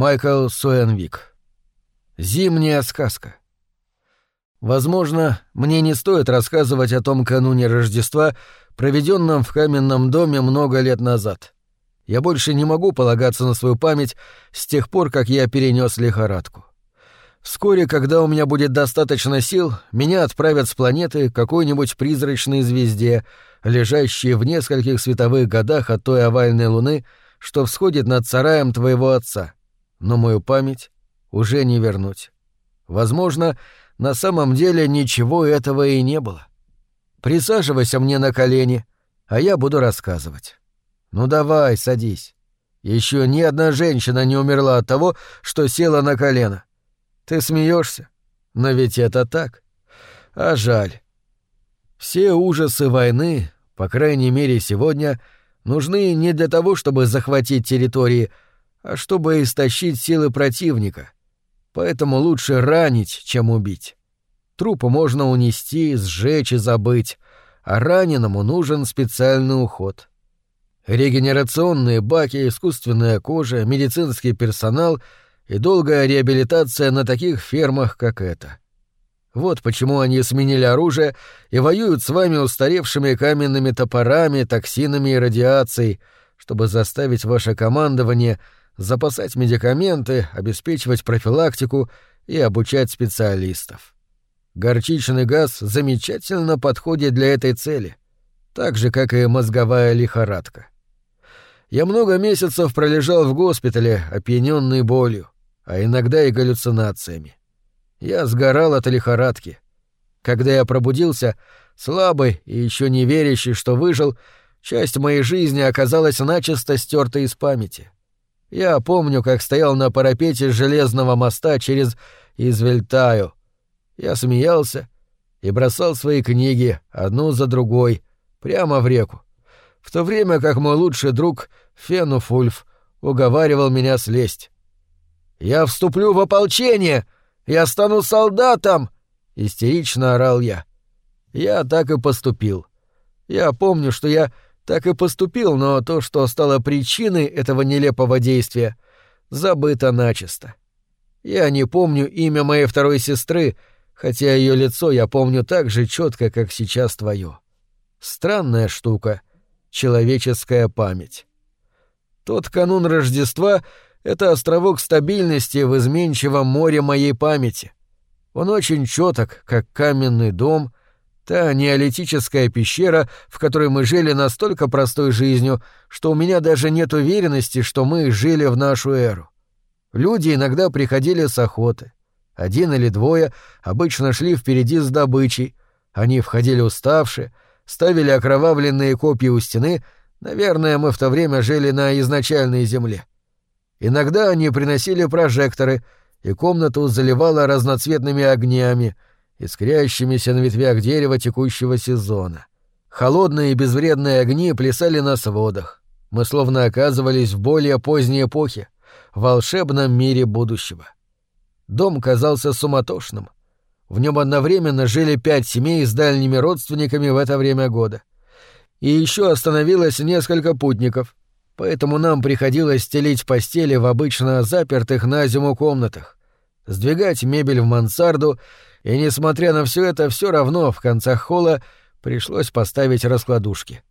Майкл Суэнвик. Зимняя сказка. Возможно, мне не стоит рассказывать о том кануне Рождества, проведенном в каменном доме много лет назад. Я больше не могу полагаться на свою память с тех пор, как я перенес лихорадку. Вскоре, когда у меня будет достаточно сил, меня отправят с планеты какой-нибудь призрачной звезде, лежащей в нескольких световых годах от той овальной луны, что всходит над сараем твоего отца. Но мою память уже не вернуть. Возможно, на самом деле ничего этого и не было. Присаживайся мне на колени, а я буду рассказывать. Ну давай, садись. Еще ни одна женщина не умерла от того, что села на колено. Ты смеешься, но ведь это так. А жаль. Все ужасы войны, по крайней мере сегодня, нужны не для того, чтобы захватить территории, а чтобы истощить силы противника. Поэтому лучше ранить, чем убить. Труп можно унести, сжечь и забыть, а раненому нужен специальный уход. Регенерационные баки, искусственная кожа, медицинский персонал — и долгая реабилитация на таких фермах, как эта. Вот почему они сменили оружие и воюют с вами устаревшими каменными топорами, токсинами и радиацией, чтобы заставить ваше командование запасать медикаменты, обеспечивать профилактику и обучать специалистов. Горчичный газ замечательно подходит для этой цели, так же, как и мозговая лихорадка. Я много месяцев пролежал в госпитале, опьяненный болью а иногда и галлюцинациями. Я сгорал от лихорадки. Когда я пробудился, слабый и еще не верящий, что выжил, часть моей жизни оказалась начисто стерта из памяти. Я помню, как стоял на парапете железного моста через Извельтаю. Я смеялся и бросал свои книги одну за другой прямо в реку, в то время как мой лучший друг Фенуфульф уговаривал меня слезть. «Я вступлю в ополчение! Я стану солдатом!» — истерично орал я. Я так и поступил. Я помню, что я так и поступил, но то, что стало причиной этого нелепого действия, забыто начисто. Я не помню имя моей второй сестры, хотя ее лицо я помню так же четко, как сейчас твое. Странная штука — человеческая память. Тот канун Рождества это островок стабильности в изменчивом море моей памяти. Он очень чёток, как каменный дом, та неолитическая пещера, в которой мы жили настолько простой жизнью, что у меня даже нет уверенности, что мы жили в нашу эру. Люди иногда приходили с охоты. Один или двое обычно шли впереди с добычей. Они входили уставшие, ставили окровавленные копья у стены. Наверное, мы в то время жили на изначальной земле. Иногда они приносили прожекторы, и комнату заливала разноцветными огнями, искрящимися на ветвях дерева текущего сезона. Холодные и безвредные огни плясали на сводах. Мы словно оказывались в более поздней эпохе, в волшебном мире будущего. Дом казался суматошным. В нем одновременно жили пять семей с дальними родственниками в это время года. И еще остановилось несколько путников — поэтому нам приходилось стелить постели в обычно запертых на зиму комнатах, сдвигать мебель в мансарду, и, несмотря на все это, все равно в концах холла пришлось поставить раскладушки.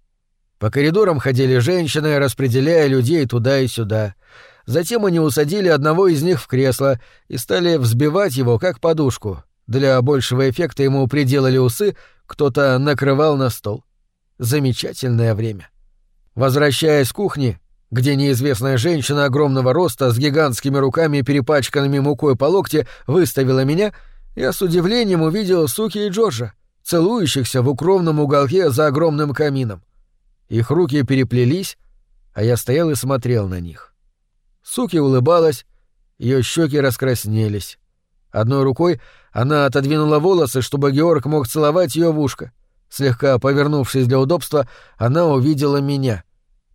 По коридорам ходили женщины, распределяя людей туда и сюда. Затем они усадили одного из них в кресло и стали взбивать его как подушку. Для большего эффекта ему приделали усы, кто-то накрывал на стол. Замечательное время. — Возвращаясь с кухни, где неизвестная женщина огромного роста с гигантскими руками, перепачканными мукой по локте, выставила меня, я с удивлением увидел Суки и Джорджа, целующихся в укромном уголке за огромным камином. Их руки переплелись, а я стоял и смотрел на них. Суки улыбалась, ее щеки раскраснелись. Одной рукой она отодвинула волосы, чтобы Георг мог целовать ее в ушко. Слегка повернувшись для удобства, она увидела меня —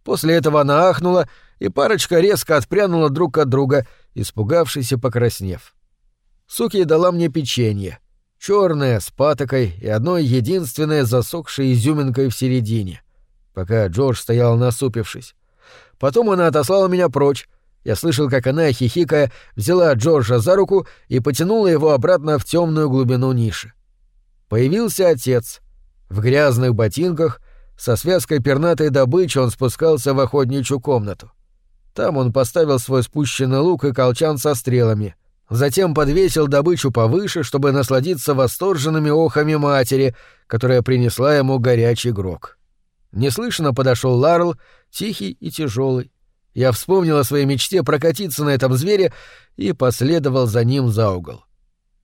После этого она ахнула, и парочка резко отпрянула друг от друга, испугавшись и покраснев. Суки дала мне печенье. черное с патокой и одной единственной засохшей изюминкой в середине, пока Джордж стоял насупившись. Потом она отослала меня прочь Я слышал, как она, хихикая, взяла Джорджа за руку и потянула его обратно в темную глубину ниши. Появился отец. В грязных ботинках, со связкой пернатой добычи он спускался в охотничью комнату. Там он поставил свой спущенный лук и колчан со стрелами. Затем подвесил добычу повыше, чтобы насладиться восторженными охами матери, которая принесла ему горячий грок. Неслышно подошел Ларл, тихий и тяжелый. Я вспомнил о своей мечте прокатиться на этом звере и последовал за ним за угол.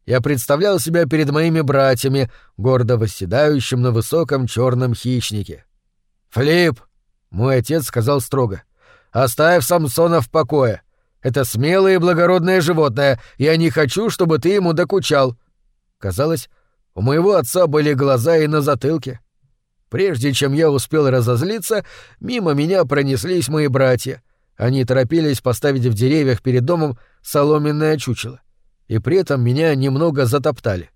Я представлял себя перед моими братьями, гордо восседающим на высоком черном хищнике. «Флип!» — мой отец сказал строго. «Оставь Самсона в покое. Это смелое и благородное животное. Я не хочу, чтобы ты ему докучал». Казалось, у моего отца были глаза и на затылке. Прежде чем я успел разозлиться, мимо меня пронеслись мои братья — они торопились поставить в деревьях перед домом соломенное чучело. И при этом меня немного затоптали.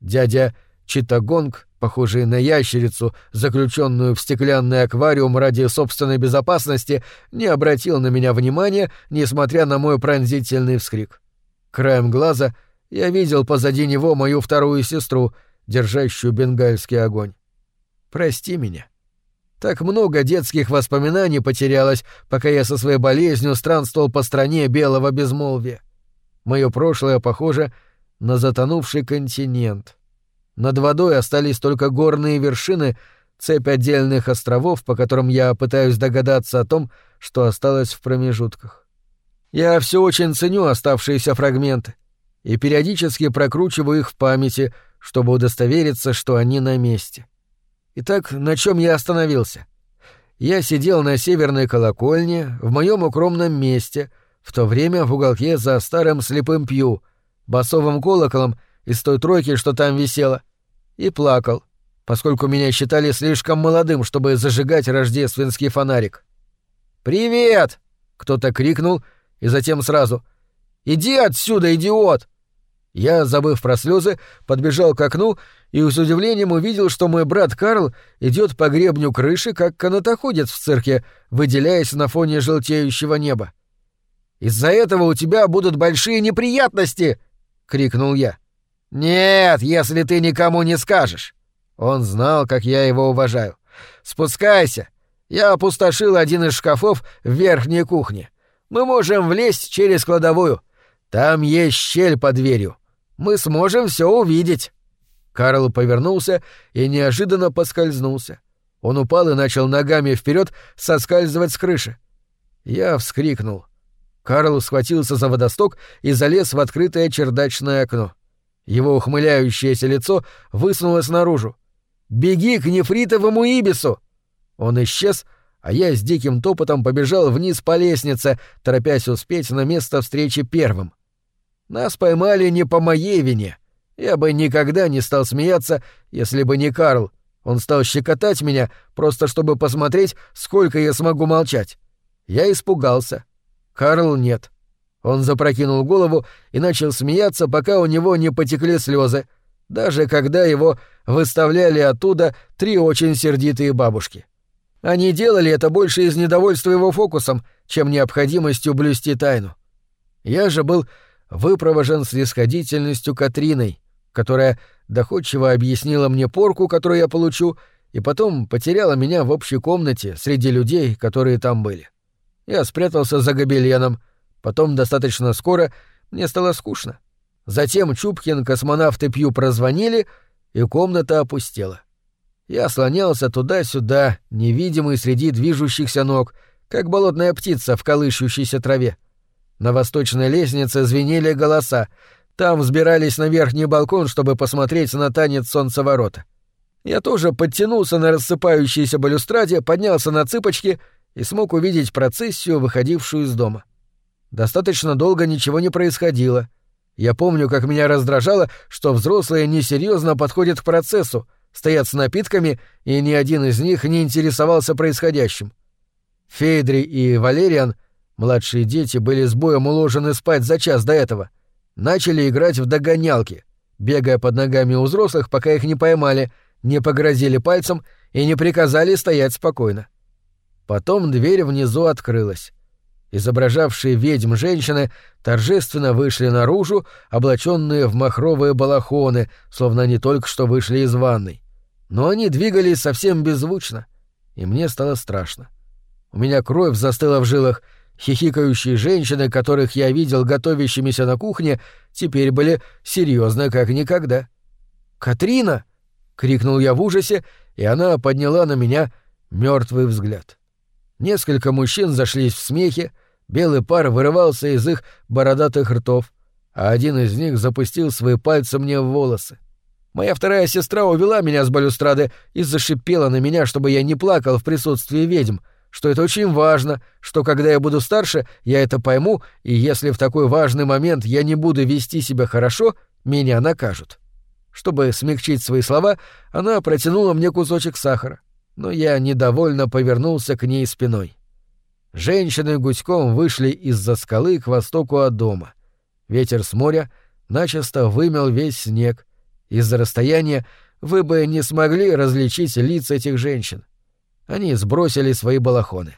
Дядя Читагонг, похожий на ящерицу, заключенную в стеклянный аквариум ради собственной безопасности, не обратил на меня внимания, несмотря на мой пронзительный вскрик. Краем глаза я видел позади него мою вторую сестру, держащую бенгальский огонь. «Прости меня», так много детских воспоминаний потерялось, пока я со своей болезнью странствовал по стране белого безмолвия. Мое прошлое похоже на затонувший континент. Над водой остались только горные вершины, цепь отдельных островов, по которым я пытаюсь догадаться о том, что осталось в промежутках. Я все очень ценю оставшиеся фрагменты и периодически прокручиваю их в памяти, чтобы удостовериться, что они на месте. — Итак, на чем я остановился? Я сидел на северной колокольне, в моем укромном месте, в то время в уголке за старым слепым пью, басовым колоколом из той тройки, что там висела, и плакал, поскольку меня считали слишком молодым, чтобы зажигать рождественский фонарик. «Привет!» — кто-то крикнул, и затем сразу. «Иди отсюда, идиот!» Я, забыв про слезы, подбежал к окну и с удивлением увидел, что мой брат Карл идет по гребню крыши, как канатоходец в цирке, выделяясь на фоне желтеющего неба. «Из-за этого у тебя будут большие неприятности!» — крикнул я. «Нет, если ты никому не скажешь!» Он знал, как я его уважаю. «Спускайся! Я опустошил один из шкафов в верхней кухне. Мы можем влезть через кладовую. Там есть щель под дверью мы сможем все увидеть». Карл повернулся и неожиданно поскользнулся. Он упал и начал ногами вперед соскальзывать с крыши. Я вскрикнул. Карл схватился за водосток и залез в открытое чердачное окно. Его ухмыляющееся лицо высунулось наружу. «Беги к нефритовому ибису!» Он исчез, а я с диким топотом побежал вниз по лестнице, торопясь успеть на место встречи первым. Нас поймали не по моей вине. Я бы никогда не стал смеяться, если бы не Карл. Он стал щекотать меня, просто чтобы посмотреть, сколько я смогу молчать. Я испугался. Карл нет. Он запрокинул голову и начал смеяться, пока у него не потекли слезы, даже когда его выставляли оттуда три очень сердитые бабушки. Они делали это больше из недовольства его фокусом, чем необходимостью блюсти тайну. Я же был выпровожен с исходительностью Катриной, которая доходчиво объяснила мне порку, которую я получу, и потом потеряла меня в общей комнате среди людей, которые там были. Я спрятался за гобеленом, потом достаточно скоро мне стало скучно. Затем Чупкин, космонавт и Пью прозвонили, и комната опустела. Я слонялся туда-сюда, невидимый среди движущихся ног, как болотная птица в колышущейся траве. На восточной лестнице звенели голоса. Там взбирались на верхний балкон, чтобы посмотреть на танец солнцеворота. Я тоже подтянулся на рассыпающейся балюстраде, поднялся на цыпочки и смог увидеть процессию, выходившую из дома. Достаточно долго ничего не происходило. Я помню, как меня раздражало, что взрослые несерьезно подходят к процессу, стоят с напитками, и ни один из них не интересовался происходящим. Фейдри и Валериан — Младшие дети были с боем уложены спать за час до этого. Начали играть в догонялки, бегая под ногами у взрослых, пока их не поймали, не погрозили пальцем и не приказали стоять спокойно. Потом дверь внизу открылась. Изображавшие ведьм женщины торжественно вышли наружу, облаченные в махровые балахоны, словно они только что вышли из ванной. Но они двигались совсем беззвучно, и мне стало страшно. У меня кровь застыла в жилах, хихикающие женщины, которых я видел готовящимися на кухне, теперь были серьезны как никогда. «Катрина!» — крикнул я в ужасе, и она подняла на меня мертвый взгляд. Несколько мужчин зашлись в смехе, белый пар вырывался из их бородатых ртов, а один из них запустил свои пальцы мне в волосы. Моя вторая сестра увела меня с балюстрады и зашипела на меня, чтобы я не плакал в присутствии ведьм, что это очень важно, что когда я буду старше, я это пойму, и если в такой важный момент я не буду вести себя хорошо, меня накажут. Чтобы смягчить свои слова, она протянула мне кусочек сахара но я недовольно повернулся к ней спиной. Женщины гуськом вышли из-за скалы к востоку от дома. Ветер с моря начисто вымел весь снег. Из-за расстояния вы бы не смогли различить лица этих женщин. Они сбросили свои балахоны.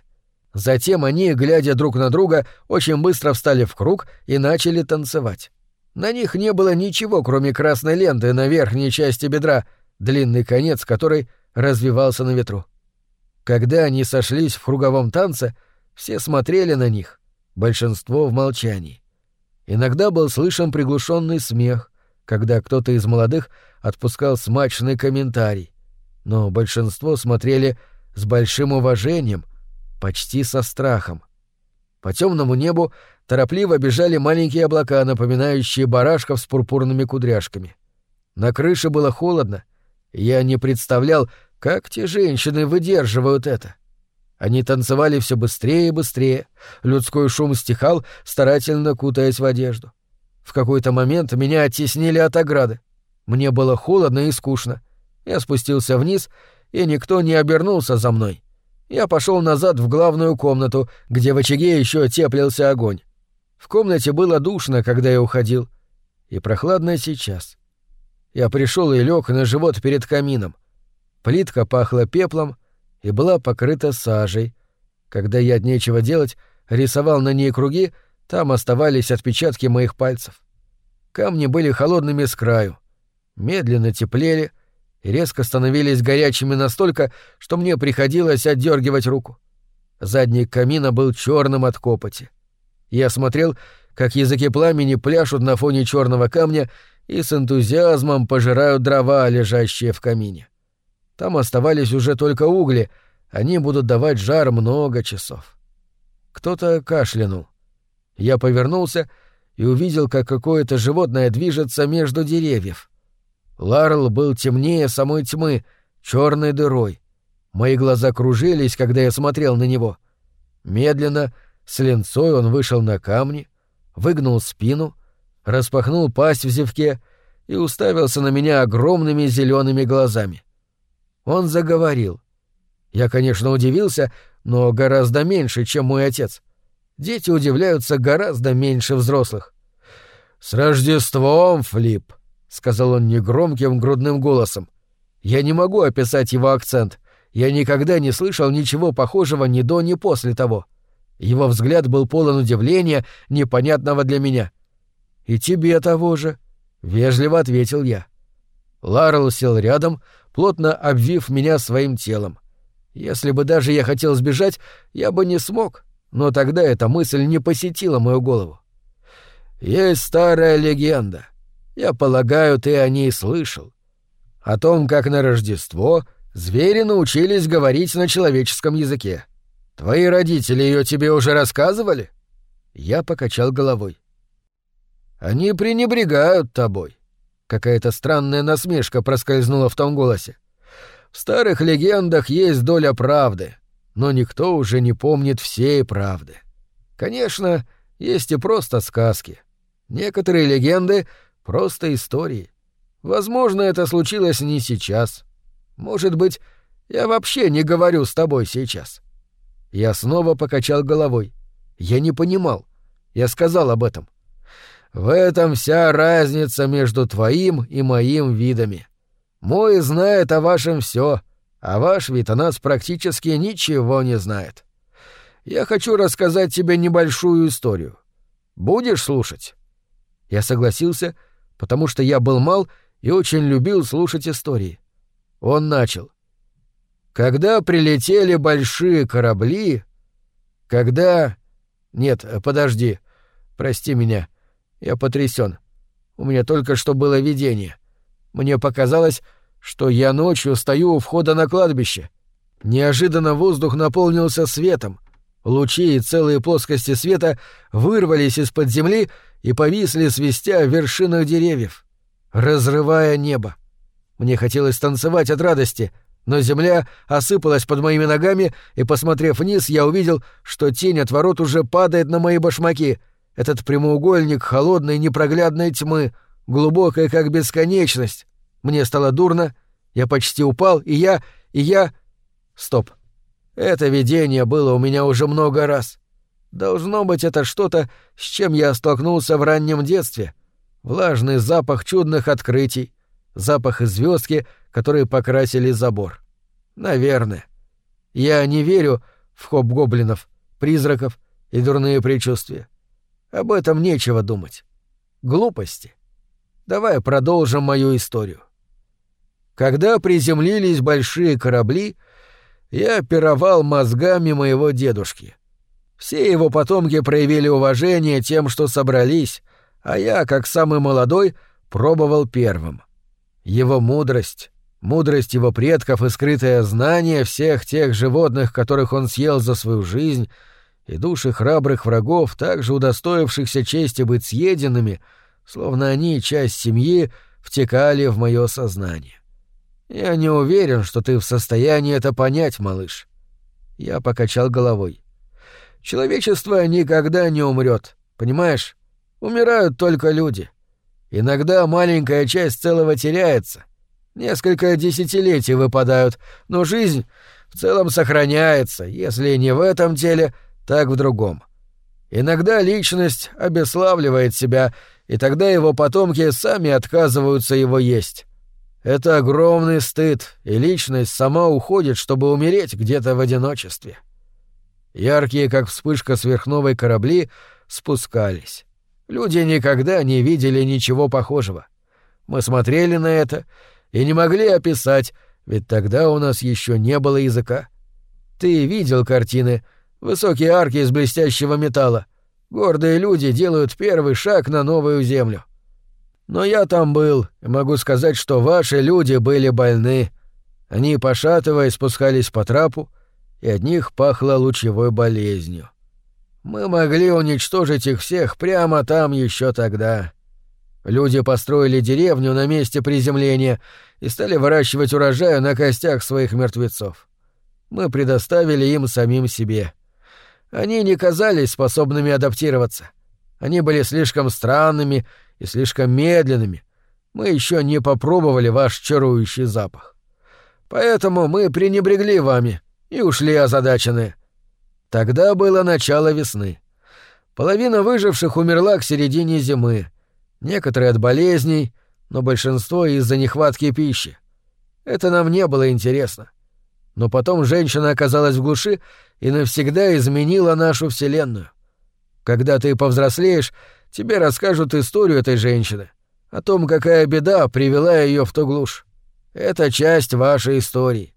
Затем они, глядя друг на друга, очень быстро встали в круг и начали танцевать. На них не было ничего, кроме красной ленты на верхней части бедра, длинный конец которой развивался на ветру. Когда они сошлись в круговом танце, все смотрели на них, большинство в молчании. Иногда был слышен приглушенный смех, когда кто-то из молодых отпускал смачный комментарий, но большинство смотрели с большим уважением, почти со страхом. По темному небу торопливо бежали маленькие облака, напоминающие барашков с пурпурными кудряшками. На крыше было холодно, и я не представлял, как те женщины выдерживают это? Они танцевали все быстрее и быстрее. Людской шум стихал, старательно кутаясь в одежду. В какой-то момент меня оттеснили от ограды. Мне было холодно и скучно. Я спустился вниз, и никто не обернулся за мной. Я пошел назад в главную комнату, где в очаге еще теплился огонь. В комнате было душно, когда я уходил, и прохладно сейчас. Я пришел и лег на живот перед камином. Плитка пахла пеплом и была покрыта сажей. Когда я от нечего делать рисовал на ней круги, там оставались отпечатки моих пальцев. Камни были холодными с краю, медленно теплели и резко становились горячими настолько, что мне приходилось отдергивать руку. Задний камина был черным от копоти. Я смотрел, как языки пламени пляшут на фоне черного камня и с энтузиазмом пожирают дрова, лежащие в камине. Там оставались уже только угли, они будут давать жар много часов. Кто-то кашлянул. Я повернулся и увидел, как какое-то животное движется между деревьев. Ларл был темнее самой тьмы, черной дырой. Мои глаза кружились, когда я смотрел на него. Медленно, с ленцой он вышел на камни, выгнул спину, распахнул пасть в зевке и уставился на меня огромными зелеными глазами. Он заговорил. Я, конечно, удивился, но гораздо меньше, чем мой отец. Дети удивляются гораздо меньше взрослых. «С Рождеством, Флип!» — сказал он негромким грудным голосом. Я не могу описать его акцент. Я никогда не слышал ничего похожего ни до, ни после того. Его взгляд был полон удивления, непонятного для меня. «И тебе того же», — вежливо ответил я. Ларл сел рядом, плотно обвив меня своим телом. Если бы даже я хотел сбежать, я бы не смог, но тогда эта мысль не посетила мою голову. Есть старая легенда. Я полагаю, ты о ней слышал. О том, как на Рождество звери научились говорить на человеческом языке. Твои родители ее тебе уже рассказывали? Я покачал головой. Они пренебрегают тобой. Какая-то странная насмешка проскользнула в том голосе. В старых легендах есть доля правды, но никто уже не помнит всей правды. Конечно, есть и просто сказки. Некоторые легенды — просто истории. Возможно, это случилось не сейчас. Может быть, я вообще не говорю с тобой сейчас. Я снова покачал головой. Я не понимал. Я сказал об этом. В этом вся разница между твоим и моим видами. Мой знает о вашем все, а ваш вид о нас практически ничего не знает. Я хочу рассказать тебе небольшую историю. Будешь слушать?» Я согласился, потому что я был мал и очень любил слушать истории. Он начал. «Когда прилетели большие корабли... Когда... Нет, подожди. Прости меня. Я потрясен. У меня только что было видение. Мне показалось, что я ночью стою у входа на кладбище. Неожиданно воздух наполнился светом. Лучи и целые плоскости света вырвались из-под земли и повисли, свистя в вершинах деревьев, разрывая небо. Мне хотелось танцевать от радости, но земля осыпалась под моими ногами, и, посмотрев вниз, я увидел, что тень от ворот уже падает на мои башмаки. Этот прямоугольник холодной непроглядной тьмы, глубокая как бесконечность. Мне стало дурно, я почти упал, и я... и я... Стоп. Это видение было у меня уже много раз. Должно быть, это что-то, с чем я столкнулся в раннем детстве. Влажный запах чудных открытий, запах звездки, которые покрасили забор. Наверное. Я не верю в хоп-гоблинов, призраков и дурные предчувствия. Об этом нечего думать. Глупости. Давай продолжим мою историю. Когда приземлились большие корабли, я пировал мозгами моего дедушки. Все его потомки проявили уважение тем, что собрались, а я, как самый молодой, пробовал первым. Его мудрость, мудрость его предков и скрытое знание всех тех животных, которых он съел за свою жизнь, и души храбрых врагов, также удостоившихся чести быть съеденными, словно они, часть семьи, втекали в мое сознание. Я не уверен, что ты в состоянии это понять, малыш. Я покачал головой. Человечество никогда не умрет, понимаешь? Умирают только люди. Иногда маленькая часть целого теряется. Несколько десятилетий выпадают, но жизнь в целом сохраняется, если не в этом теле, так в другом. Иногда личность обеславливает себя, и тогда его потомки сами отказываются его есть. Это огромный стыд, и личность сама уходит, чтобы умереть где-то в одиночестве. Яркие, как вспышка сверхновой корабли, спускались. Люди никогда не видели ничего похожего. Мы смотрели на это и не могли описать, ведь тогда у нас еще не было языка. Ты видел картины — Высокие арки из блестящего металла. Гордые люди делают первый шаг на новую землю. Но я там был, и могу сказать, что ваши люди были больны. Они, пошатываясь, спускались по трапу, и от них пахло лучевой болезнью. Мы могли уничтожить их всех прямо там еще тогда. Люди построили деревню на месте приземления и стали выращивать урожай на костях своих мертвецов. Мы предоставили им самим себе. Они не казались способными адаптироваться. Они были слишком странными и слишком медленными. Мы еще не попробовали ваш чарующий запах. Поэтому мы пренебрегли вами и ушли озадаченные. Тогда было начало весны. Половина выживших умерла к середине зимы. Некоторые от болезней, но большинство из-за нехватки пищи. Это нам не было интересно. Но потом женщина оказалась в глуши и навсегда изменила нашу Вселенную. Когда ты повзрослеешь, тебе расскажут историю этой женщины, о том, какая беда привела ее в ту глушь. Это часть вашей истории.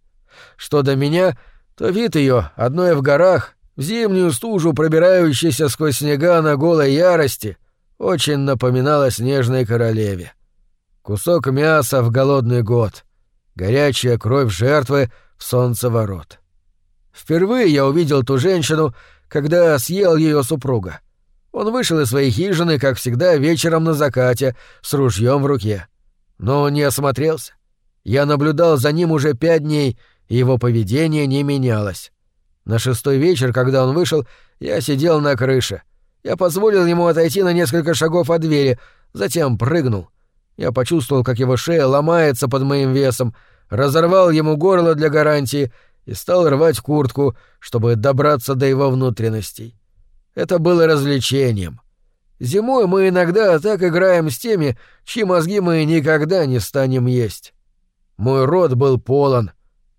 Что до меня, то вид ее, одной в горах, в зимнюю стужу, пробирающейся сквозь снега на голой ярости, очень напоминала снежной королеве. Кусок мяса в голодный год, горячая кровь жертвы — солнцеворот. Впервые я увидел ту женщину, когда съел ее супруга. Он вышел из своей хижины, как всегда, вечером на закате, с ружьем в руке. Но он не осмотрелся. Я наблюдал за ним уже пять дней, и его поведение не менялось. На шестой вечер, когда он вышел, я сидел на крыше. Я позволил ему отойти на несколько шагов от двери, затем прыгнул. Я почувствовал, как его шея ломается под моим весом, разорвал ему горло для гарантии и стал рвать куртку, чтобы добраться до его внутренностей. Это было развлечением. Зимой мы иногда так играем с теми, чьи мозги мы никогда не станем есть. Мой рот был полон,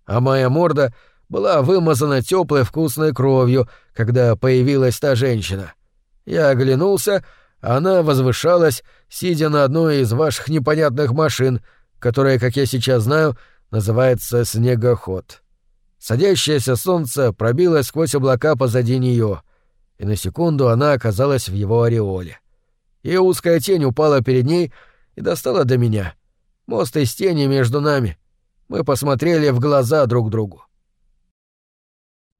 а моя морда была вымазана теплой вкусной кровью, когда появилась та женщина. Я оглянулся, она возвышалась, сидя на одной из ваших непонятных машин, которая, как я сейчас знаю, называется «Снегоход». Садящееся солнце пробилось сквозь облака позади нее, и на секунду она оказалась в его ореоле. Ее узкая тень упала перед ней и достала до меня. Мост из тени между нами. Мы посмотрели в глаза друг другу.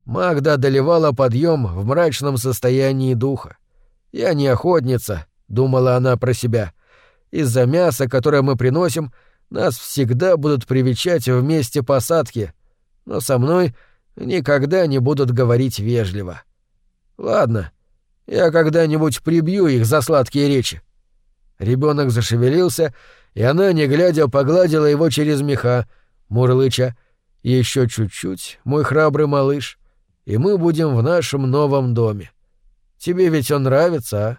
Магда доливала подъем в мрачном состоянии духа. «Я не охотница», — думала она про себя. «Из-за мяса, которое мы приносим, нас всегда будут привечать в месте посадки, но со мной никогда не будут говорить вежливо. Ладно, я когда-нибудь прибью их за сладкие речи. Ребенок зашевелился, и она, не глядя, погладила его через меха, мурлыча. Еще чуть-чуть, мой храбрый малыш, и мы будем в нашем новом доме. Тебе ведь он нравится, а?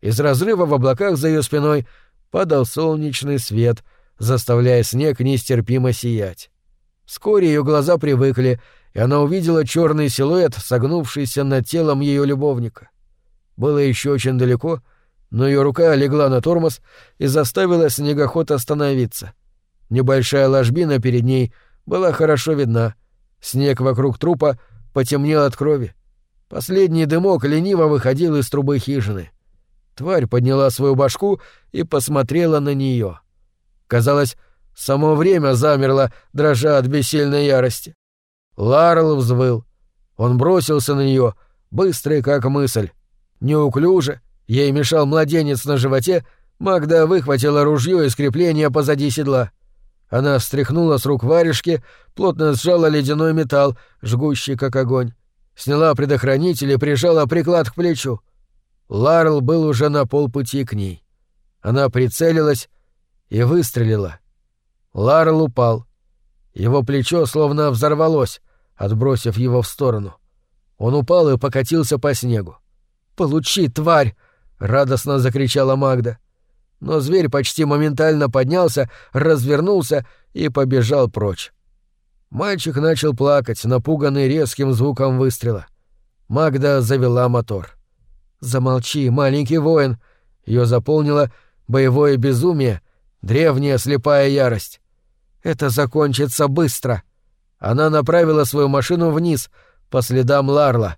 Из разрыва в облаках за ее спиной падал солнечный свет, заставляя снег нестерпимо сиять. Вскоре ее глаза привыкли, и она увидела черный силуэт, согнувшийся над телом ее любовника. Было еще очень далеко, но ее рука легла на тормоз и заставила снегоход остановиться. Небольшая ложбина перед ней была хорошо видна. Снег вокруг трупа потемнел от крови. Последний дымок лениво выходил из трубы хижины. Тварь подняла свою башку и посмотрела на нее. Казалось, Само время замерло, дрожа от бессильной ярости. Ларл взвыл. Он бросился на нее, быстрый как мысль. Неуклюже, ей мешал младенец на животе, Магда выхватила ружье из крепления позади седла. Она встряхнула с рук варежки, плотно сжала ледяной металл, жгущий как огонь. Сняла предохранитель и прижала приклад к плечу. Ларл был уже на полпути к ней. Она прицелилась и выстрелила. Ларл упал. Его плечо словно взорвалось, отбросив его в сторону. Он упал и покатился по снегу. «Получи, тварь!» — радостно закричала Магда. Но зверь почти моментально поднялся, развернулся и побежал прочь. Мальчик начал плакать, напуганный резким звуком выстрела. Магда завела мотор. «Замолчи, маленький воин!» Ее заполнило боевое безумие, древняя слепая ярость. Это закончится быстро. Она направила свою машину вниз, по следам Ларла.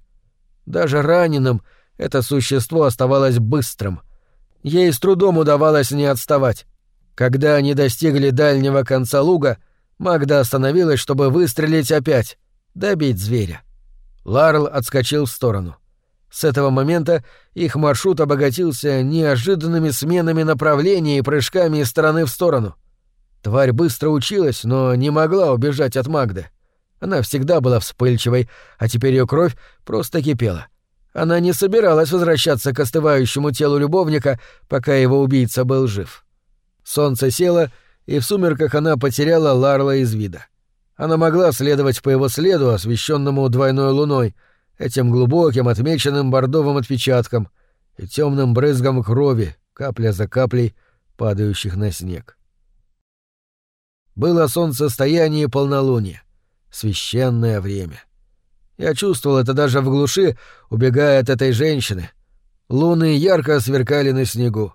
Даже раненым это существо оставалось быстрым. Ей с трудом удавалось не отставать. Когда они достигли дальнего конца луга, Магда остановилась, чтобы выстрелить опять, добить зверя. Ларл отскочил в сторону. С этого момента их маршрут обогатился неожиданными сменами направления и прыжками из стороны в сторону. Тварь быстро училась, но не могла убежать от Магды. Она всегда была вспыльчивой, а теперь ее кровь просто кипела. Она не собиралась возвращаться к остывающему телу любовника, пока его убийца был жив. Солнце село, и в сумерках она потеряла Ларла из вида. Она могла следовать по его следу, освещенному двойной луной, этим глубоким, отмеченным бордовым отпечатком и темным брызгом крови, капля за каплей, падающих на снег. Было солнцестояние и полнолуние. Священное время. Я чувствовал это даже в глуши, убегая от этой женщины. Луны ярко сверкали на снегу.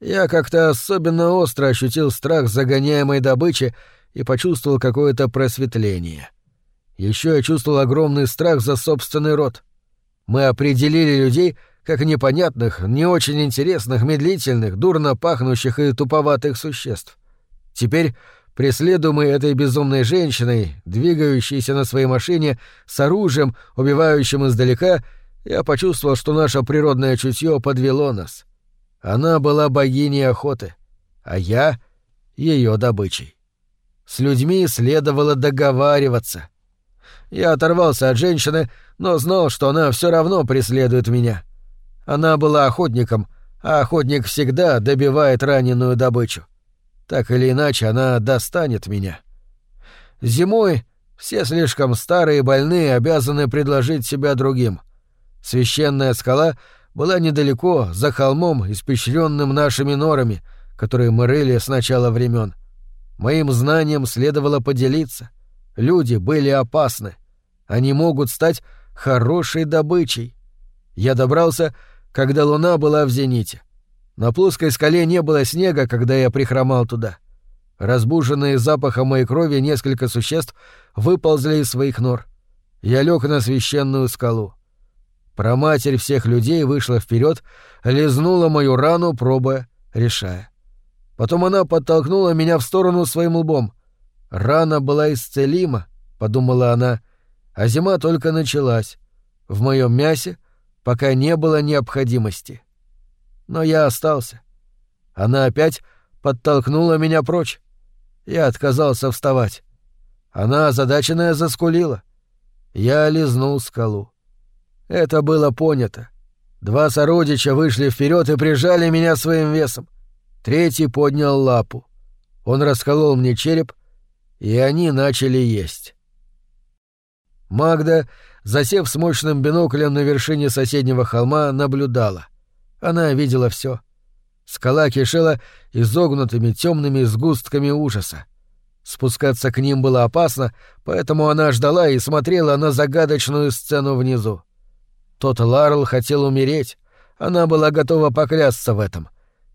Я как-то особенно остро ощутил страх загоняемой добычи и почувствовал какое-то просветление. Еще я чувствовал огромный страх за собственный род. Мы определили людей как непонятных, не очень интересных, медлительных, дурно пахнущих и туповатых существ. Теперь, преследуемый этой безумной женщиной, двигающейся на своей машине с оружием, убивающим издалека, я почувствовал, что наше природное чутье подвело нас. Она была богиней охоты, а я — ее добычей. С людьми следовало договариваться — я оторвался от женщины, но знал, что она все равно преследует меня. Она была охотником, а охотник всегда добивает раненую добычу. Так или иначе, она достанет меня. Зимой все слишком старые и больные обязаны предложить себя другим. Священная скала была недалеко, за холмом, испещренным нашими норами, которые мы рыли с начала времен. Моим знанием следовало поделиться — Люди были опасны. Они могут стать хорошей добычей. Я добрался, когда луна была в зените. На плоской скале не было снега, когда я прихромал туда. Разбуженные запахом моей крови несколько существ выползли из своих нор. Я лег на священную скалу. Проматерь всех людей вышла вперед, лизнула мою рану, пробуя, решая. Потом она подтолкнула меня в сторону своим лбом. Рана была исцелима, подумала она, а зима только началась. В моем мясе пока не было необходимости. Но я остался. Она опять подтолкнула меня прочь. Я отказался вставать. Она озадаченная заскулила. Я лизнул скалу. Это было понято. Два сородича вышли вперед и прижали меня своим весом. Третий поднял лапу. Он расколол мне череп, и они начали есть. Магда, засев с мощным биноклем на вершине соседнего холма, наблюдала. Она видела все. Скала кишела изогнутыми темными сгустками ужаса. Спускаться к ним было опасно, поэтому она ждала и смотрела на загадочную сцену внизу. Тот Ларл хотел умереть, она была готова поклясться в этом.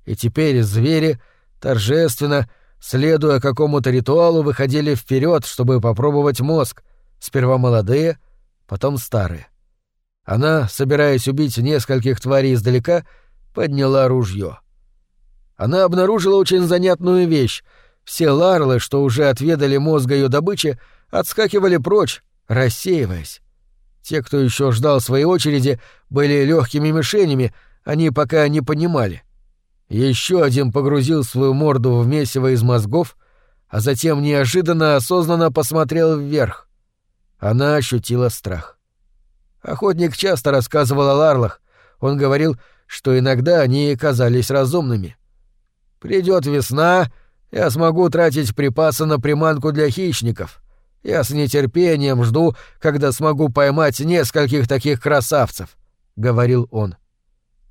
И теперь звери торжественно, следуя какому-то ритуалу, выходили вперед, чтобы попробовать мозг, сперва молодые, потом старые. Она, собираясь убить нескольких тварей издалека, подняла ружье. Она обнаружила очень занятную вещь. Все ларлы, что уже отведали мозга ее добычи, отскакивали прочь, рассеиваясь. Те, кто еще ждал своей очереди, были легкими мишенями, они пока не понимали. Еще один погрузил свою морду в месиво из мозгов, а затем неожиданно осознанно посмотрел вверх. Она ощутила страх. Охотник часто рассказывал о ларлах. Он говорил, что иногда они казались разумными. «Придет весна, я смогу тратить припасы на приманку для хищников. Я с нетерпением жду, когда смогу поймать нескольких таких красавцев», — говорил он.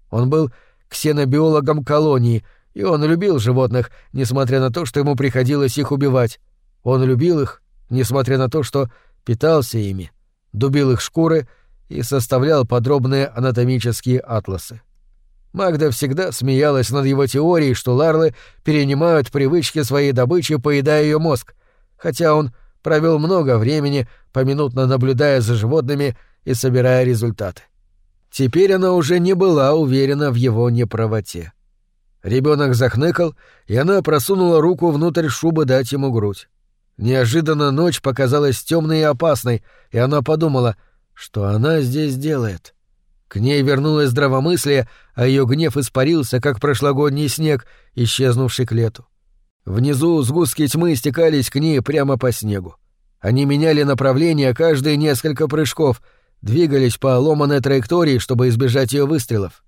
Он был ксенобиологом колонии, и он любил животных, несмотря на то, что ему приходилось их убивать. Он любил их, несмотря на то, что питался ими, дубил их шкуры и составлял подробные анатомические атласы. Магда всегда смеялась над его теорией, что ларлы перенимают привычки своей добычи, поедая ее мозг, хотя он провел много времени, поминутно наблюдая за животными и собирая результаты. Теперь она уже не была уверена в его неправоте. Ребенок захныкал, и она просунула руку внутрь шубы дать ему грудь. Неожиданно ночь показалась темной и опасной, и она подумала, что она здесь делает. К ней вернулось здравомыслие, а ее гнев испарился, как прошлогодний снег, исчезнувший к лету. Внизу сгустки тьмы стекались к ней прямо по снегу. Они меняли направление каждые несколько прыжков, двигались по ломаной траектории, чтобы избежать ее выстрелов.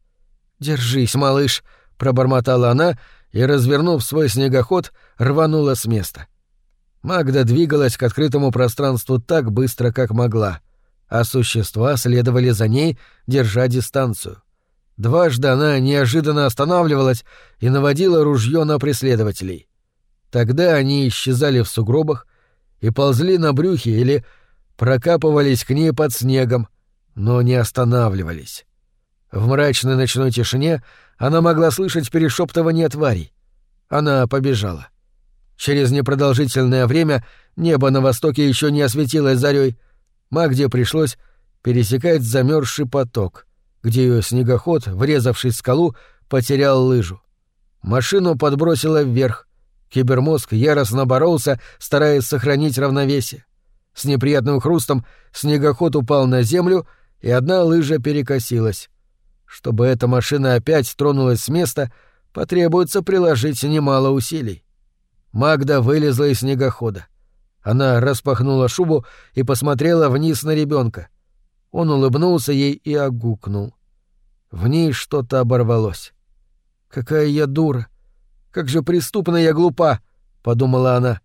«Держись, малыш», — пробормотала она и, развернув свой снегоход, рванула с места. Магда двигалась к открытому пространству так быстро, как могла, а существа следовали за ней, держа дистанцию. Дважды она неожиданно останавливалась и наводила ружье на преследователей. Тогда они исчезали в сугробах и ползли на брюхе или прокапывались к ней под снегом, но не останавливались. В мрачной ночной тишине она могла слышать перешептывание тварей. Она побежала. Через непродолжительное время небо на востоке еще не осветилось зарей. Магде пришлось пересекать замерзший поток, где ее снегоход, врезавшись в скалу, потерял лыжу. Машину подбросило вверх, Кибермозг яростно боролся, стараясь сохранить равновесие. С неприятным хрустом снегоход упал на землю, и одна лыжа перекосилась. Чтобы эта машина опять тронулась с места, потребуется приложить немало усилий. Магда вылезла из снегохода. Она распахнула шубу и посмотрела вниз на ребенка. Он улыбнулся ей и огукнул. В ней что-то оборвалось. «Какая я дура! Как же преступно я глупа, подумала она.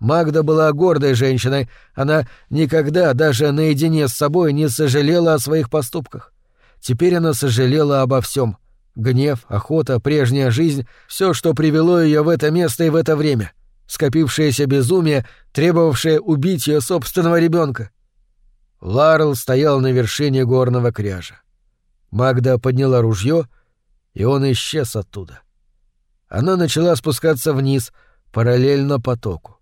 Магда была гордой женщиной, она никогда даже наедине с собой не сожалела о своих поступках. Теперь она сожалела обо всем: гнев, охота, прежняя жизнь, все, что привело ее в это место и в это время. скопившееся безумие, требовавшее убить ее собственного ребенка. Ларл стоял на вершине горного кряжа. Магда подняла ружье, и он исчез оттуда. Она начала спускаться вниз, параллельно потоку.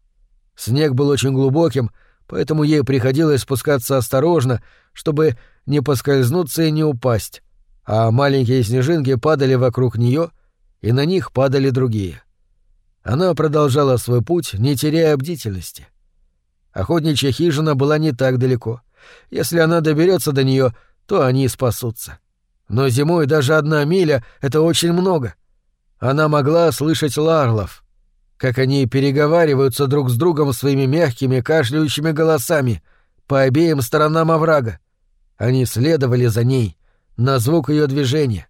Снег был очень глубоким, поэтому ей приходилось спускаться осторожно, чтобы не поскользнуться и не упасть, а маленькие снежинки падали вокруг нее, и на них падали другие. Она продолжала свой путь, не теряя бдительности. Охотничья хижина была не так далеко. Если она доберется до нее, то они спасутся. Но зимой даже одна миля — это очень много. Она могла слышать ларлов, как они переговариваются друг с другом своими мягкими кашляющими голосами по обеим сторонам оврага. Они следовали за ней, на звук ее движения.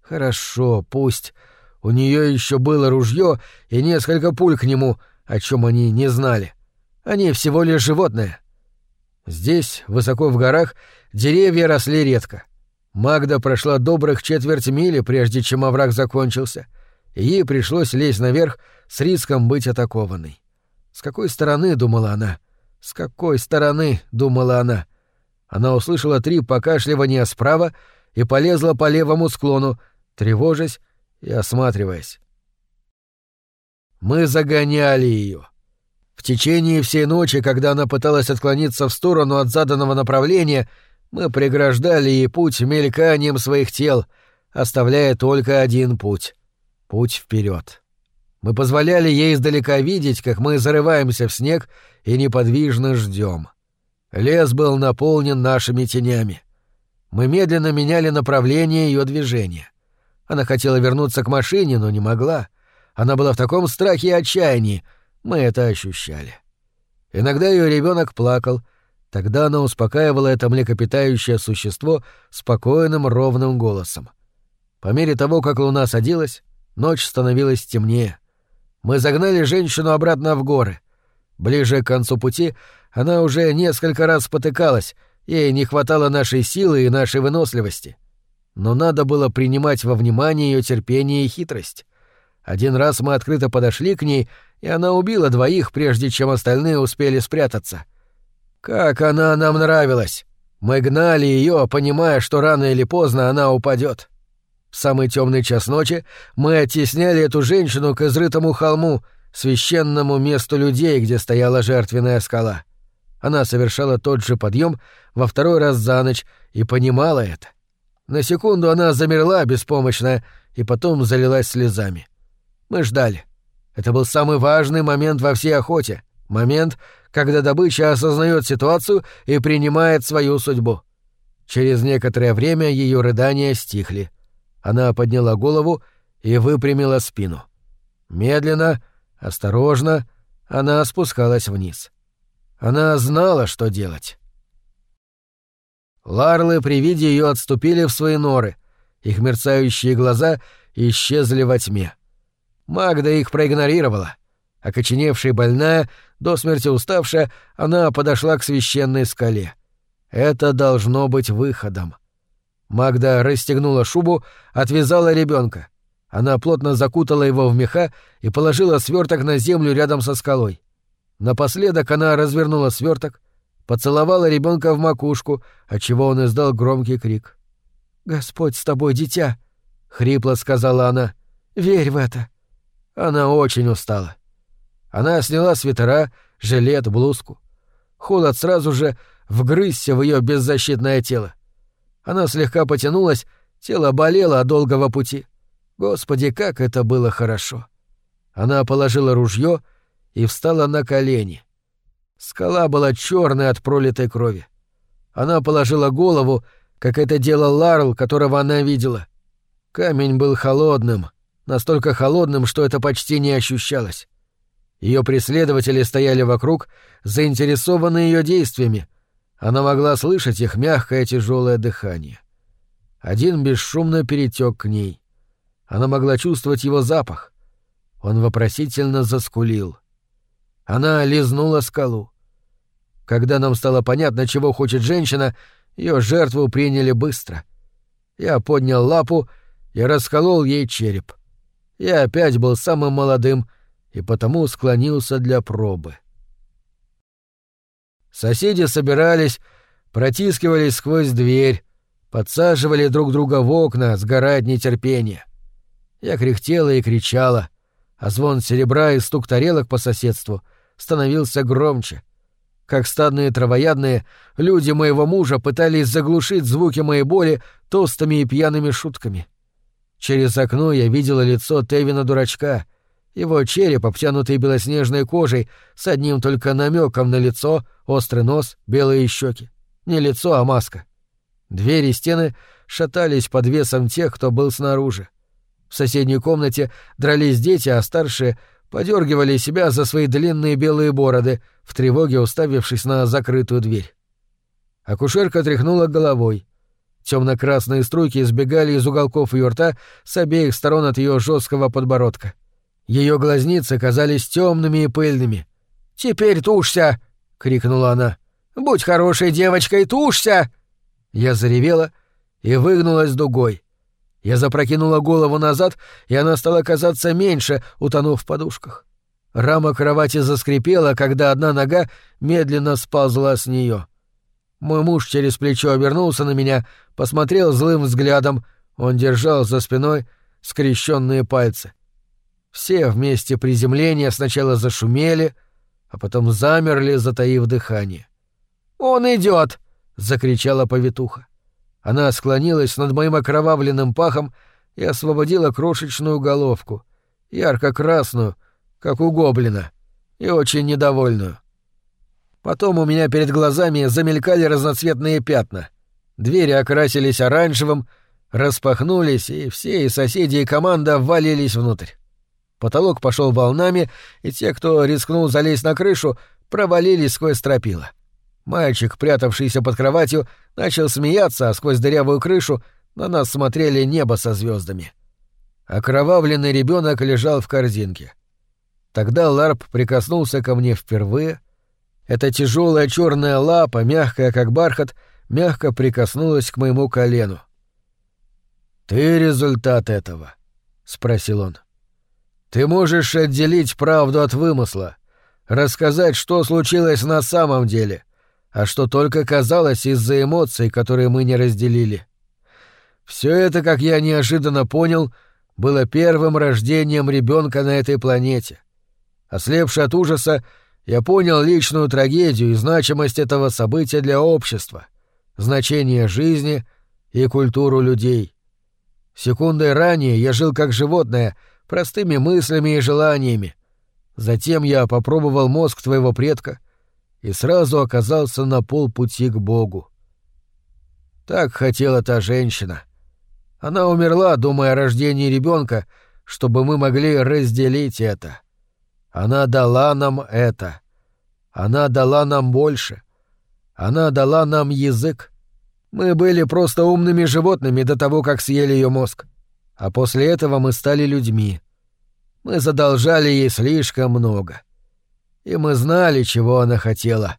Хорошо, пусть. У нее еще было ружье и несколько пуль к нему, о чем они не знали. Они всего лишь животные. Здесь, высоко в горах, деревья росли редко. Магда прошла добрых четверть мили, прежде чем овраг закончился, ей пришлось лезть наверх с риском быть атакованной. С какой стороны, думала она, с какой стороны, думала она. Она услышала три покашливания справа и полезла по левому склону, тревожась и осматриваясь. Мы загоняли ее. В течение всей ночи, когда она пыталась отклониться в сторону от заданного направления, мы преграждали ей путь мельканием своих тел, оставляя только один путь — путь вперед. Мы позволяли ей издалека видеть, как мы зарываемся в снег и неподвижно ждем. Лес был наполнен нашими тенями. Мы медленно меняли направление ее движения. Она хотела вернуться к машине, но не могла. Она была в таком страхе и отчаянии. Мы это ощущали. Иногда ее ребенок плакал — Тогда она успокаивала это млекопитающее существо спокойным ровным голосом. По мере того, как луна садилась, ночь становилась темнее. Мы загнали женщину обратно в горы. Ближе к концу пути она уже несколько раз спотыкалась, ей не хватало нашей силы и нашей выносливости. Но надо было принимать во внимание ее терпение и хитрость. Один раз мы открыто подошли к ней, и она убила двоих, прежде чем остальные успели спрятаться — как она нам нравилась! Мы гнали ее, понимая, что рано или поздно она упадет. В самый темный час ночи мы оттесняли эту женщину к изрытому холму, священному месту людей, где стояла жертвенная скала. Она совершала тот же подъем во второй раз за ночь и понимала это. На секунду она замерла беспомощная и потом залилась слезами. Мы ждали. Это был самый важный момент во всей охоте. Момент, когда добыча осознает ситуацию и принимает свою судьбу. Через некоторое время ее рыдания стихли. Она подняла голову и выпрямила спину. Медленно, осторожно, она спускалась вниз. Она знала, что делать. Ларлы при виде ее отступили в свои норы. Их мерцающие глаза исчезли во тьме. Магда их проигнорировала. Окоченевшая больная, до смерти уставшая, она подошла к священной скале. Это должно быть выходом. Магда расстегнула шубу, отвязала ребенка. Она плотно закутала его в меха и положила сверток на землю рядом со скалой. Напоследок она развернула сверток, поцеловала ребенка в макушку, отчего он издал громкий крик. «Господь с тобой, дитя!» — хрипло сказала она. «Верь в это!» Она очень устала. Она сняла свитера, жилет, блузку. Холод сразу же вгрызся в ее беззащитное тело. Она слегка потянулась, тело болело от долгого пути. Господи, как это было хорошо! Она положила ружье и встала на колени. Скала была черной от пролитой крови. Она положила голову, как это делал Ларл, которого она видела. Камень был холодным, настолько холодным, что это почти не ощущалось. Ее преследователи стояли вокруг, заинтересованные ее действиями. Она могла слышать их мягкое тяжелое дыхание. Один бесшумно перетек к ней. Она могла чувствовать его запах. Он вопросительно заскулил. Она лизнула скалу. Когда нам стало понятно, чего хочет женщина, ее жертву приняли быстро. Я поднял лапу и расколол ей череп. Я опять был самым молодым и потому склонился для пробы. Соседи собирались, протискивались сквозь дверь, подсаживали друг друга в окна, сгорая от нетерпения. Я кряхтела и кричала, а звон серебра и стук тарелок по соседству становился громче. Как стадные травоядные, люди моего мужа пытались заглушить звуки моей боли толстыми и пьяными шутками. Через окно я видела лицо Тевина-дурачка, его череп, обтянутый белоснежной кожей, с одним только намеком на лицо, острый нос, белые щеки. Не лицо, а маска. Двери и стены шатались под весом тех, кто был снаружи. В соседней комнате дрались дети, а старшие подергивали себя за свои длинные белые бороды, в тревоге уставившись на закрытую дверь. Акушерка тряхнула головой. Темно-красные струйки сбегали из уголков ее рта с обеих сторон от ее жесткого подбородка. Ее глазницы казались темными и пыльными. «Теперь тушься!» — крикнула она. «Будь хорошей девочкой, тушься!» Я заревела и выгнулась дугой. Я запрокинула голову назад, и она стала казаться меньше, утонув в подушках. Рама кровати заскрипела, когда одна нога медленно сползла с нее. Мой муж через плечо обернулся на меня, посмотрел злым взглядом. Он держал за спиной скрещенные пальцы. Все вместе приземления сначала зашумели, а потом замерли, затаив дыхание. «Он идет! закричала повитуха. Она склонилась над моим окровавленным пахом и освободила крошечную головку, ярко-красную, как у гоблина, и очень недовольную. Потом у меня перед глазами замелькали разноцветные пятна. Двери окрасились оранжевым, распахнулись, и все, и соседи, и команда ввалились внутрь. Потолок пошел волнами, и те, кто рискнул залезть на крышу, провалились сквозь стропила. Мальчик, прятавшийся под кроватью, начал смеяться, а сквозь дырявую крышу на нас смотрели небо со звездами. Окровавленный ребенок лежал в корзинке. Тогда Ларп прикоснулся ко мне впервые. Эта тяжелая черная лапа, мягкая как бархат, мягко прикоснулась к моему колену. «Ты результат этого?» — спросил он. «Ты можешь отделить правду от вымысла, рассказать, что случилось на самом деле, а что только казалось из-за эмоций, которые мы не разделили. Все это, как я неожиданно понял, было первым рождением ребенка на этой планете. Ослепший от ужаса, я понял личную трагедию и значимость этого события для общества, значение жизни и культуру людей. Секундой ранее я жил как животное, простыми мыслями и желаниями. Затем я попробовал мозг твоего предка — и сразу оказался на полпути к Богу. Так хотела та женщина. Она умерла, думая о рождении ребенка, чтобы мы могли разделить это. Она дала нам это. Она дала нам больше. Она дала нам язык. Мы были просто умными животными до того, как съели ее мозг. А после этого мы стали людьми. Мы задолжали ей слишком много и мы знали, чего она хотела.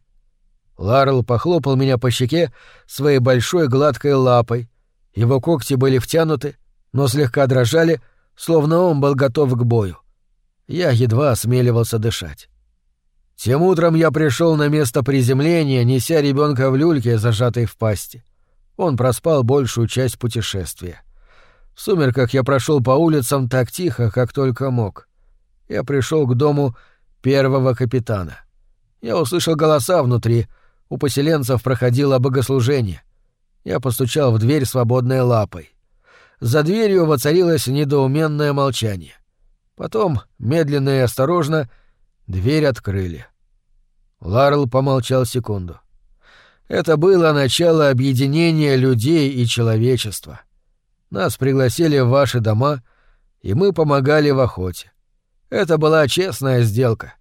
Ларл похлопал меня по щеке своей большой гладкой лапой. Его когти были втянуты, но слегка дрожали, словно он был готов к бою. Я едва осмеливался дышать. Тем утром я пришел на место приземления, неся ребенка в люльке, зажатой в пасти. Он проспал большую часть путешествия. В сумерках я прошел по улицам так тихо, как только мог. Я пришел к дому первого капитана. Я услышал голоса внутри, у поселенцев проходило богослужение. Я постучал в дверь свободной лапой. За дверью воцарилось недоуменное молчание. Потом, медленно и осторожно, дверь открыли. Ларл помолчал секунду. Это было начало объединения людей и человечества. Нас пригласили в ваши дома, и мы помогали в охоте. Это была честная сделка.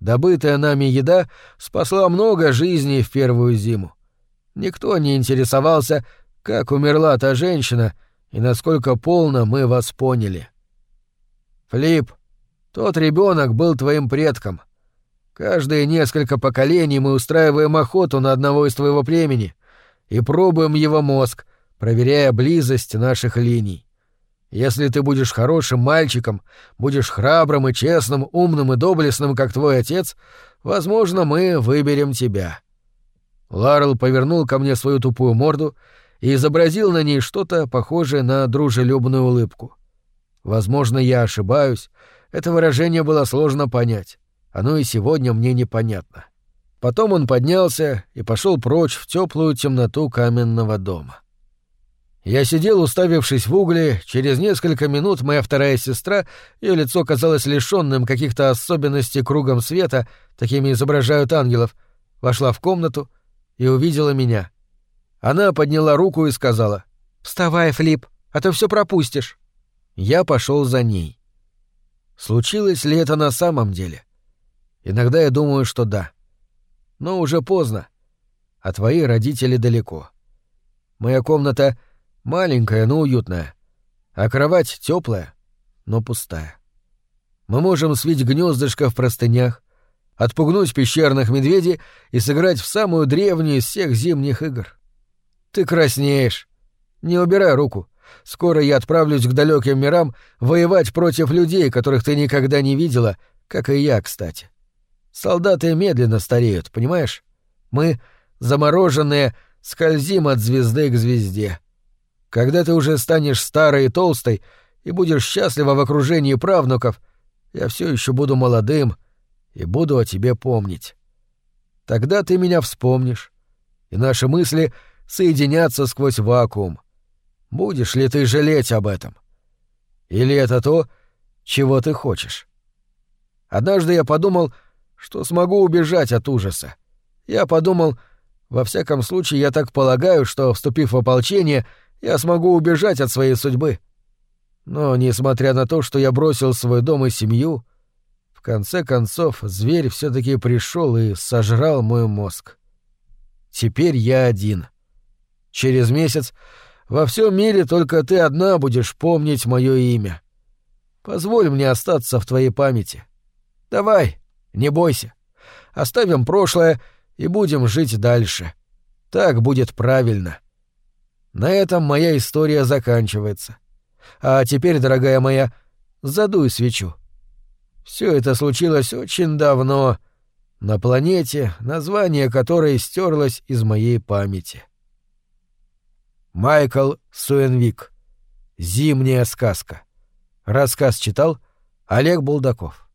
Добытая нами еда спасла много жизней в первую зиму. Никто не интересовался, как умерла та женщина и насколько полно мы вас поняли. Флип, тот ребенок был твоим предком. Каждые несколько поколений мы устраиваем охоту на одного из твоего племени и пробуем его мозг, проверяя близость наших линий. Если ты будешь хорошим мальчиком, будешь храбрым и честным, умным и доблестным, как твой отец, возможно, мы выберем тебя». Ларл повернул ко мне свою тупую морду и изобразил на ней что-то похожее на дружелюбную улыбку. Возможно, я ошибаюсь, это выражение было сложно понять. Оно и сегодня мне непонятно. Потом он поднялся и пошел прочь в теплую темноту каменного дома. Я сидел, уставившись в угли, через несколько минут моя вторая сестра, ее лицо казалось лишенным каких-то особенностей кругом света, такими изображают ангелов, вошла в комнату и увидела меня. Она подняла руку и сказала «Вставай, Флип, а то все пропустишь». Я пошел за ней. Случилось ли это на самом деле? Иногда я думаю, что да. Но уже поздно, а твои родители далеко. Моя комната маленькая, но уютная, а кровать теплая, но пустая. Мы можем свить гнездышко в простынях, отпугнуть пещерных медведей и сыграть в самую древнюю из всех зимних игр. Ты краснеешь. Не убирай руку. Скоро я отправлюсь к далеким мирам воевать против людей, которых ты никогда не видела, как и я, кстати. Солдаты медленно стареют, понимаешь? Мы, замороженные, скользим от звезды к звезде. Когда ты уже станешь старой и толстой и будешь счастлива в окружении правнуков, я все еще буду молодым и буду о тебе помнить. Тогда ты меня вспомнишь, и наши мысли соединятся сквозь вакуум. Будешь ли ты жалеть об этом? Или это то, чего ты хочешь? Однажды я подумал, что смогу убежать от ужаса. Я подумал, во всяком случае, я так полагаю, что, вступив в ополчение, я смогу убежать от своей судьбы. Но, несмотря на то, что я бросил свой дом и семью, в конце концов, зверь все таки пришел и сожрал мой мозг. Теперь я один. Через месяц во всем мире только ты одна будешь помнить мое имя. Позволь мне остаться в твоей памяти. Давай, не бойся. Оставим прошлое и будем жить дальше. Так будет правильно. На этом моя история заканчивается. А теперь, дорогая моя, задуй свечу. Все это случилось очень давно, на планете, название которой стерлось из моей памяти. Майкл Суэнвик. Зимняя сказка. Рассказ читал Олег Булдаков.